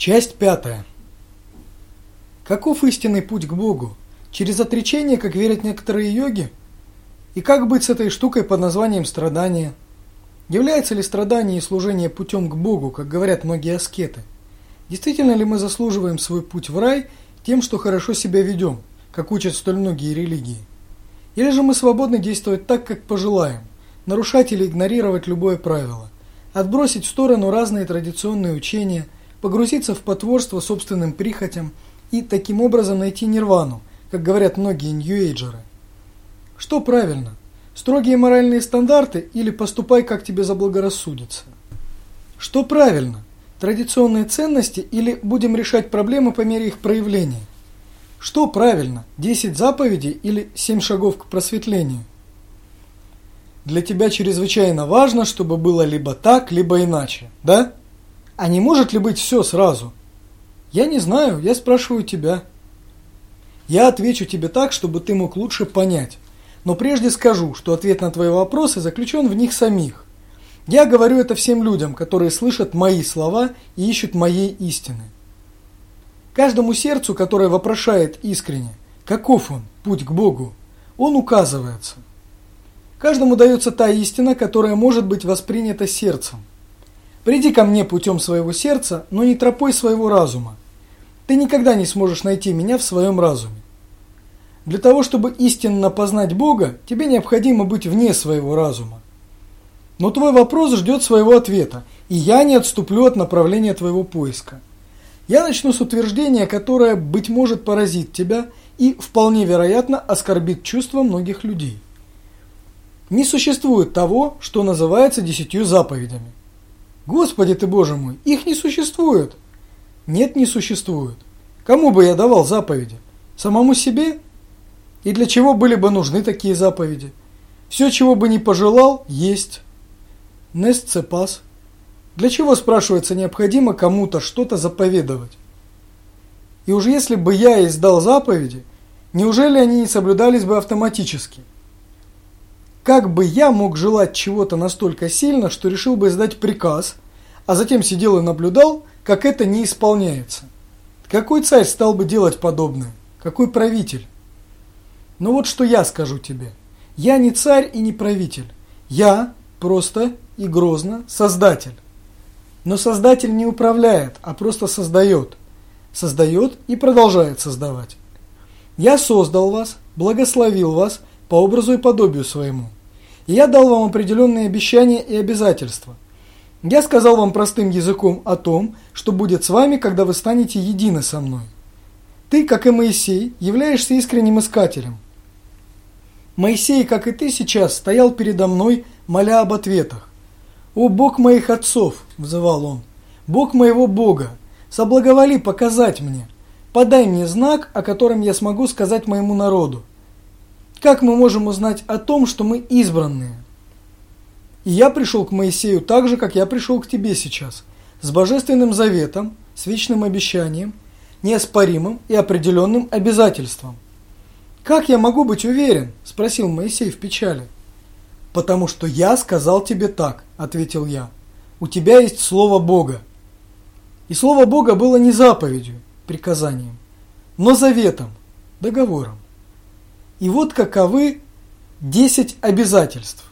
Часть пятая. Каков истинный путь к Богу? Через отречение, как верят некоторые йоги? И как быть с этой штукой под названием страдания? Является ли страдание и служение путем к Богу, как говорят многие аскеты? Действительно ли мы заслуживаем свой путь в рай тем, что хорошо себя ведем, как учат столь многие религии? Или же мы свободны действовать так, как пожелаем, нарушать или игнорировать любое правило, отбросить в сторону разные традиционные учения, погрузиться в потворство собственным прихотям и таким образом найти нирвану, как говорят многие ньюэйджеры? Что правильно? Строгие моральные стандарты или поступай, как тебе заблагорассудится? Что правильно? Традиционные ценности или будем решать проблемы по мере их проявления? Что правильно? 10 заповедей или 7 шагов к просветлению? Для тебя чрезвычайно важно, чтобы было либо так, либо иначе, да? А не может ли быть все сразу? Я не знаю, я спрашиваю тебя. Я отвечу тебе так, чтобы ты мог лучше понять. Но прежде скажу, что ответ на твои вопросы заключен в них самих. Я говорю это всем людям, которые слышат мои слова и ищут моей истины. Каждому сердцу, которое вопрошает искренне, каков он, путь к Богу, он указывается. Каждому дается та истина, которая может быть воспринята сердцем. Приди ко мне путем своего сердца, но не тропой своего разума. Ты никогда не сможешь найти меня в своем разуме. Для того, чтобы истинно познать Бога, тебе необходимо быть вне своего разума. Но твой вопрос ждет своего ответа, и я не отступлю от направления твоего поиска. Я начну с утверждения, которое, быть может, поразит тебя и, вполне вероятно, оскорбит чувства многих людей. Не существует того, что называется десятью заповедями. Господи ты, Боже мой, их не существует. Нет, не существует. Кому бы я давал заповеди? Самому себе? И для чего были бы нужны такие заповеди? Все, чего бы не пожелал, есть. Нест цепас. Для чего, спрашивается, необходимо кому-то что-то заповедовать? И уже если бы я издал заповеди, неужели они не соблюдались бы автоматически? Как бы я мог желать чего-то настолько сильно, что решил бы издать приказ, а затем сидел и наблюдал, как это не исполняется? Какой царь стал бы делать подобное? Какой правитель? Но вот что я скажу тебе. Я не царь и не правитель. Я просто и грозно создатель. Но создатель не управляет, а просто создает. Создает и продолжает создавать. Я создал вас, благословил вас по образу и подобию своему. И я дал вам определенные обещания и обязательства. Я сказал вам простым языком о том, что будет с вами, когда вы станете едины со мной. Ты, как и Моисей, являешься искренним искателем. Моисей, как и ты сейчас, стоял передо мной, моля об ответах. «О Бог моих отцов!» – взывал он. «Бог моего Бога! Соблаговоли показать мне! Подай мне знак, о котором я смогу сказать моему народу. Как мы можем узнать о том, что мы избранные?» И я пришел к Моисею так же, как я пришел к тебе сейчас, с божественным заветом, с вечным обещанием, неоспоримым и определенным обязательством. «Как я могу быть уверен?» – спросил Моисей в печали. «Потому что я сказал тебе так», – ответил я. «У тебя есть Слово Бога». И Слово Бога было не заповедью, приказанием, но заветом, договором. И вот каковы десять обязательств.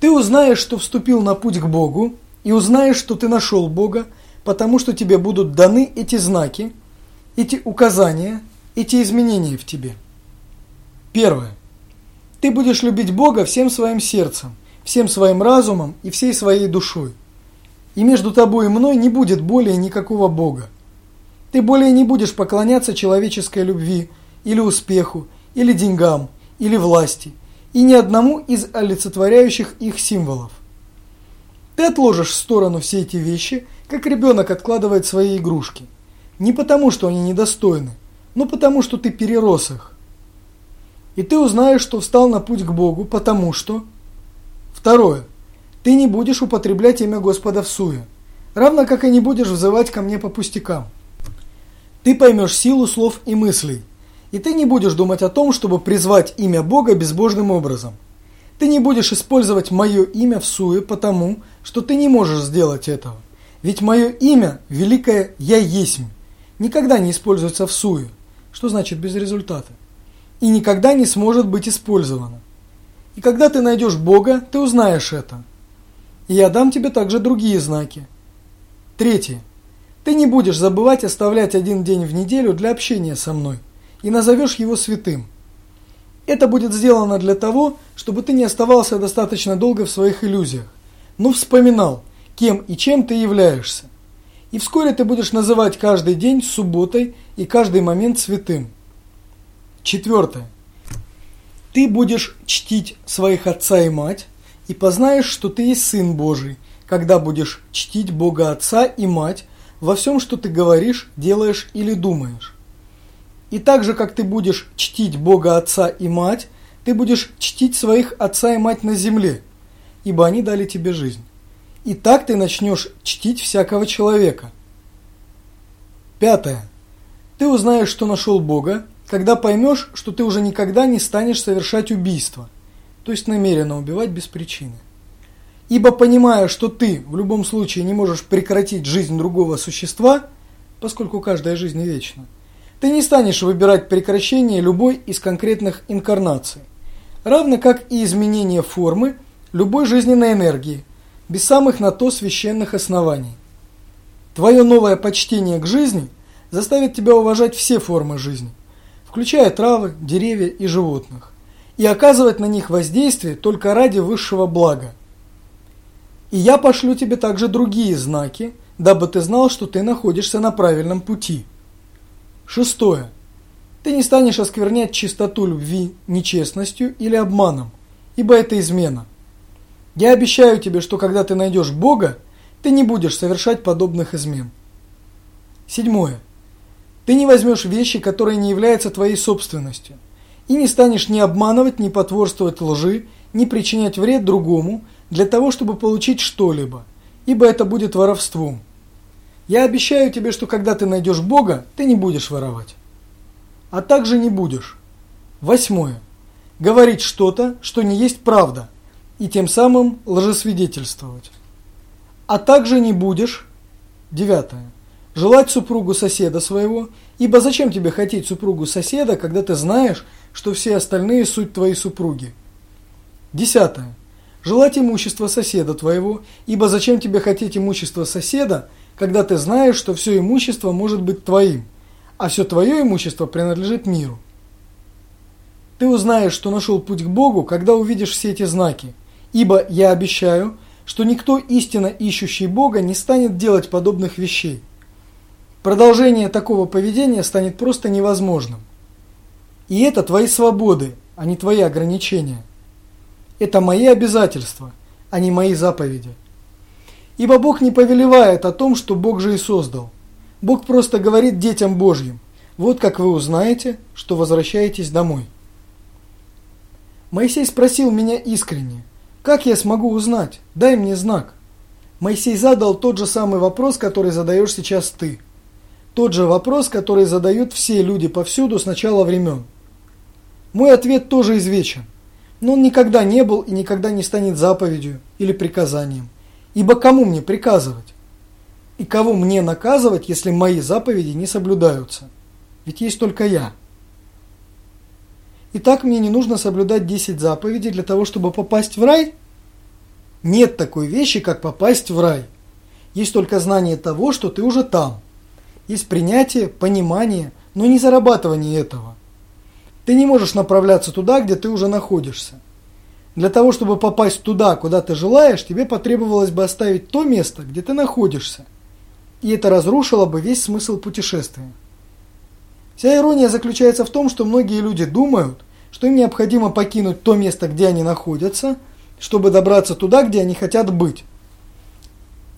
Ты узнаешь, что вступил на путь к Богу, и узнаешь, что ты нашел Бога, потому что тебе будут даны эти знаки, эти указания, эти изменения в тебе. Первое. Ты будешь любить Бога всем своим сердцем, всем своим разумом и всей своей душой. И между тобой и мной не будет более никакого Бога. Ты более не будешь поклоняться человеческой любви, или успеху, или деньгам, или власти, и ни одному из олицетворяющих их символов. Ты отложишь в сторону все эти вещи, как ребенок откладывает свои игрушки. Не потому, что они недостойны, но потому, что ты перерос их. И ты узнаешь, что встал на путь к Богу, потому что... Второе. Ты не будешь употреблять имя Господа в суе, равно как и не будешь взывать ко мне по пустякам. Ты поймешь силу слов и мыслей, и ты не будешь думать о том, чтобы призвать имя Бога безбожным образом. Ты не будешь использовать мое имя в суе потому, что ты не можешь сделать этого. Ведь мое имя, великое «Я есмь», никогда не используется в суе, что значит без результата, и никогда не сможет быть использовано. И когда ты найдешь Бога, ты узнаешь это. И я дам тебе также другие знаки. Третье. Ты не будешь забывать оставлять один день в неделю для общения со мной и назовешь его святым. Это будет сделано для того, чтобы ты не оставался достаточно долго в своих иллюзиях, но вспоминал, кем и чем ты являешься. И вскоре ты будешь называть каждый день субботой и каждый момент святым. Четвертое. Ты будешь чтить своих отца и мать, и познаешь, что ты есть Сын Божий, когда будешь чтить Бога Отца и Мать во всем, что ты говоришь, делаешь или думаешь. И так же, как ты будешь чтить Бога Отца и Мать, ты будешь чтить своих Отца и Мать на земле, ибо они дали тебе жизнь. И так ты начнешь чтить всякого человека. Пятое. Ты узнаешь, что нашел Бога, когда поймешь, что ты уже никогда не станешь совершать убийство, то есть намеренно убивать без причины. Ибо понимая, что ты в любом случае не можешь прекратить жизнь другого существа, поскольку каждая жизнь вечна, ты не станешь выбирать прекращение любой из конкретных инкарнаций, равно как и изменение формы любой жизненной энергии, без самых на то священных оснований. Твое новое почтение к жизни заставит тебя уважать все формы жизни, включая травы, деревья и животных, и оказывать на них воздействие только ради высшего блага. И я пошлю тебе также другие знаки, дабы ты знал, что ты находишься на правильном пути. Шестое. Ты не станешь осквернять чистоту любви нечестностью или обманом, ибо это измена. Я обещаю тебе, что когда ты найдешь Бога, ты не будешь совершать подобных измен. Седьмое. Ты не возьмешь вещи, которые не являются твоей собственностью, и не станешь ни обманывать, ни потворствовать лжи, ни причинять вред другому для того, чтобы получить что-либо, ибо это будет воровством. Я обещаю тебе, что когда ты найдешь Бога, ты не будешь воровать. А также не будешь. Восьмое. Говорить что-то, что не есть правда, и тем самым лжесвидетельствовать. А также не будешь. Девятое желать супругу соседа своего, ибо зачем тебе хотеть супругу соседа, когда ты знаешь, что все остальные суть твои супруги? Десятое. Желать имущество соседа твоего, ибо зачем тебе хотеть имущество соседа, когда ты знаешь, что все имущество может быть твоим, а все твое имущество принадлежит миру. Ты узнаешь, что нашел путь к Богу, когда увидишь все эти знаки, ибо я обещаю, что никто истинно ищущий Бога не станет делать подобных вещей. Продолжение такого поведения станет просто невозможным. И это твои свободы, а не твои ограничения. Это мои обязательства, а не мои заповеди. Ибо Бог не повелевает о том, что Бог же и создал. Бог просто говорит детям Божьим, вот как вы узнаете, что возвращаетесь домой. Моисей спросил меня искренне, как я смогу узнать, дай мне знак. Моисей задал тот же самый вопрос, который задаешь сейчас ты – тот же вопрос, который задают все люди повсюду с начала времен. Мой ответ тоже извечен, но он никогда не был и никогда не станет заповедью или приказанием. Ибо кому мне приказывать? И кого мне наказывать, если мои заповеди не соблюдаются? Ведь есть только я. Итак, мне не нужно соблюдать 10 заповедей для того, чтобы попасть в рай? Нет такой вещи, как попасть в рай. Есть только знание того, что ты уже там – есть принятие, понимание, но не зарабатывание этого. Ты не можешь направляться туда, где ты уже находишься. Для того, чтобы попасть туда, куда ты желаешь, тебе потребовалось бы оставить то место, где ты находишься. И это разрушило бы весь смысл путешествия. Вся ирония заключается в том, что многие люди думают, что им необходимо покинуть то место, где они находятся, чтобы добраться туда, где они хотят быть.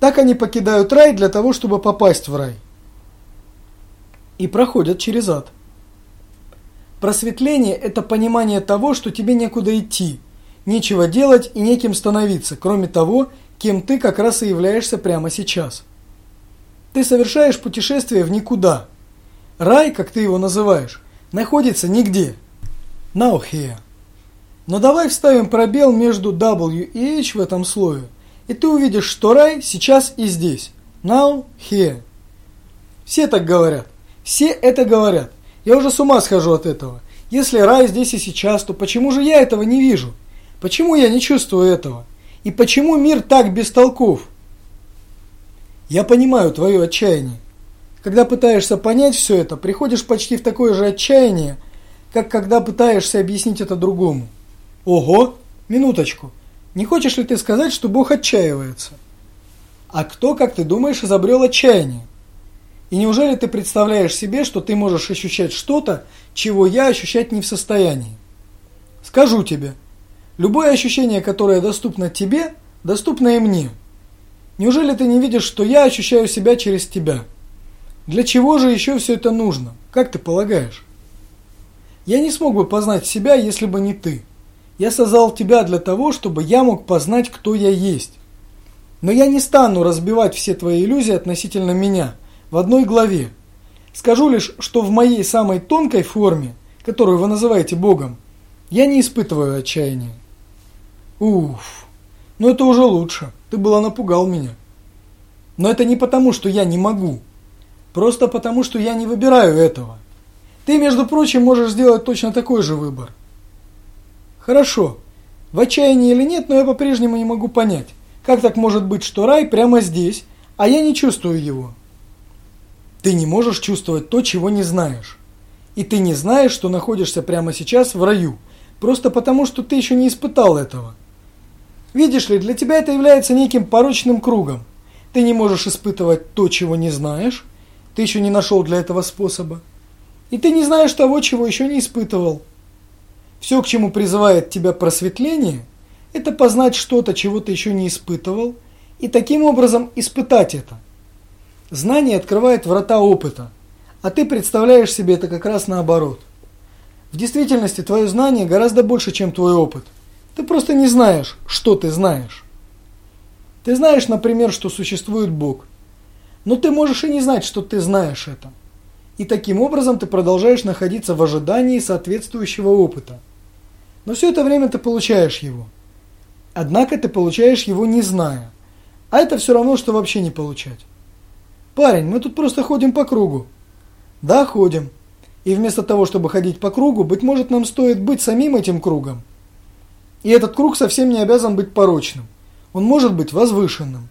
Так они покидают рай для того, чтобы попасть в рай и проходят через ад. Просветление – это понимание того, что тебе некуда идти, нечего делать и неким становиться, кроме того, кем ты как раз и являешься прямо сейчас. Ты совершаешь путешествие в никуда. Рай, как ты его называешь, находится нигде. Now here. Но давай вставим пробел между W и H в этом слое, и ты увидишь, что рай сейчас и здесь. Now, here. Все так говорят. Все это говорят. Я уже с ума схожу от этого. Если рай здесь и сейчас, то почему же я этого не вижу? Почему я не чувствую этого? И почему мир так бестолков? Я понимаю твое отчаяние. Когда пытаешься понять все это, приходишь почти в такое же отчаяние, как когда пытаешься объяснить это другому. Ого, минуточку. Не хочешь ли ты сказать, что Бог отчаивается? А кто, как ты думаешь, изобрел отчаяние? И неужели ты представляешь себе, что ты можешь ощущать что-то, чего я ощущать не в состоянии? Скажу тебе, любое ощущение, которое доступно тебе, доступно и мне. Неужели ты не видишь, что я ощущаю себя через тебя? Для чего же еще все это нужно? Как ты полагаешь? Я не смог бы познать себя, если бы не ты. Я создал тебя для того, чтобы я мог познать, кто я есть. Но я не стану разбивать все твои иллюзии относительно меня в одной главе. Скажу лишь, что в моей самой тонкой форме, которую вы называете Богом, я не испытываю отчаяния. Уф, ну это уже лучше, ты было напугал меня. Но это не потому, что я не могу, просто потому, что я не выбираю этого. Ты, между прочим, можешь сделать точно такой же выбор. Хорошо, в отчаянии или нет, но я по-прежнему не могу понять, как так может быть, что рай прямо здесь, а я не чувствую его. Ты не можешь чувствовать то, чего не знаешь. И ты не знаешь, что находишься прямо сейчас в раю, просто потому, что ты еще не испытал этого. Видишь ли, для тебя это является неким порочным кругом. Ты не можешь испытывать то, чего не знаешь, ты еще не нашел для этого способа. И ты не знаешь того, чего еще не испытывал. Все, к чему призывает тебя просветление, это познать что-то, чего ты еще не испытывал, и таким образом испытать это. Знание открывает врата опыта, а ты представляешь себе это как раз наоборот. В действительности твое знание гораздо больше, чем твой опыт. Ты просто не знаешь, что ты знаешь. Ты знаешь, например, что существует Бог. Но ты можешь и не знать, что ты знаешь это. И таким образом ты продолжаешь находиться в ожидании соответствующего опыта. Но все это время ты получаешь его. Однако ты получаешь его не зная. А это все равно, что вообще не получать. Парень, мы тут просто ходим по кругу. Да, ходим. И вместо того, чтобы ходить по кругу, быть может, нам стоит быть самим этим кругом. И этот круг совсем не обязан быть порочным. Он может быть возвышенным.